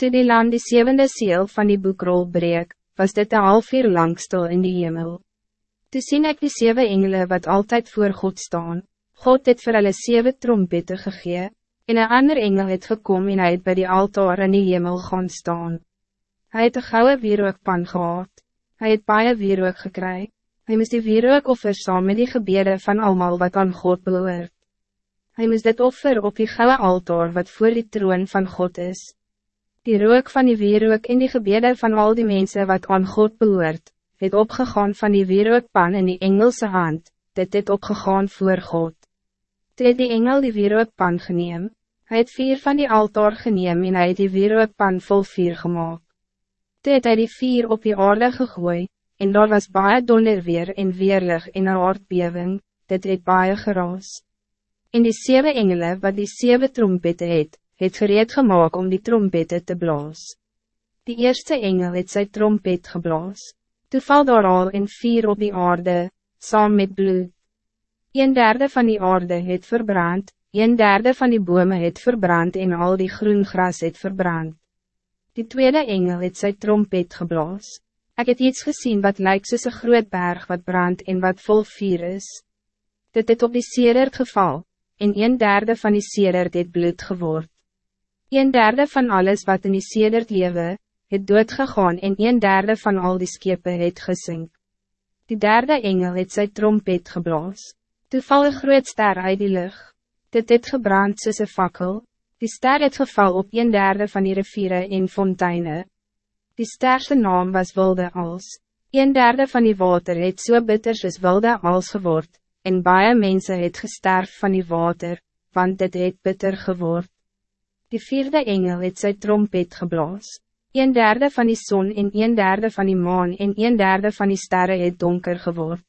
Toe die land die zevende seel van die boekrol breek, was dit een half uur lang stil in die hemel. Toe sien ek die zeven engelen wat altijd voor God staan. God het vir hulle zeven trompette gegee, en een ander engel het gekom en hy het by die altaar in die hemel gaan staan. Hij het een gouden wierookpan gehad, hy het baie wierook gekry, hy moest die wierook offer saam met die gebede van almal wat aan God beloord. Hij moest dit offer op die gouden altaar wat voor die troon van God is. Die rook van die wierook en die gebede van al die mensen wat aan God behoort, het opgegaan van die wierookpan in die Engelse hand, dit het opgegaan voor God. Toe het die engel die wierookpan geneem, hy het vier van die altaar geneem en hy het die wierookpan vol vier gemaakt. Toe het hy die vier op die aarde gegooi, en daar was baie donderweer en weerlig en een aardbewing, dit het baie geraas. En die zeven engelen wat die zeven trompette het, het gereed gemaakt om die trompette te blaas. Die eerste engel het sy trompet geblaas. Toe val daar al in vier op die aarde, saam met bloed. Een derde van die aarde het verbrand, een derde van die bomen het verbrand en al die groen gras het verbrand. Die tweede engel het sy trompet geblaas. Ik het iets gezien wat lijkt soos een groot berg wat brandt en wat vol vuur is. Dit het op die sedert geval, en een derde van die sedert het bloed geword. Een derde van alles wat in die sedert lewe, het doodgegaan en een derde van al die skepe het gesink. Die derde engel het sy trompet geblaas. Toe val een groot ster uit die lucht. Dit het gebrand soos een fakkel. Die ster het geval op een derde van die riviere en fonteine. Die sterse naam was wilde als. Een derde van die water het so bitter soos wilde als geword, en baie mense het gesterf van die water, want dit het bitter geword. Die vierde engel het sy trompet geblaas. Een derde van die zon en een derde van die maan en een derde van die sterren het donker geword.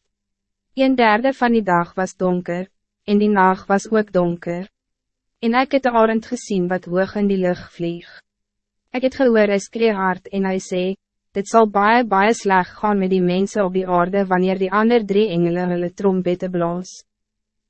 Een derde van die dag was donker, en die nacht was ook donker. En ik het de arend gezien wat hoog in die lucht vlieg. Ik het gehoor hy skree hard en hy sê, dit zal baie baie sleg gaan met die mensen op die aarde wanneer die ander drie engelen hulle trompette blaas.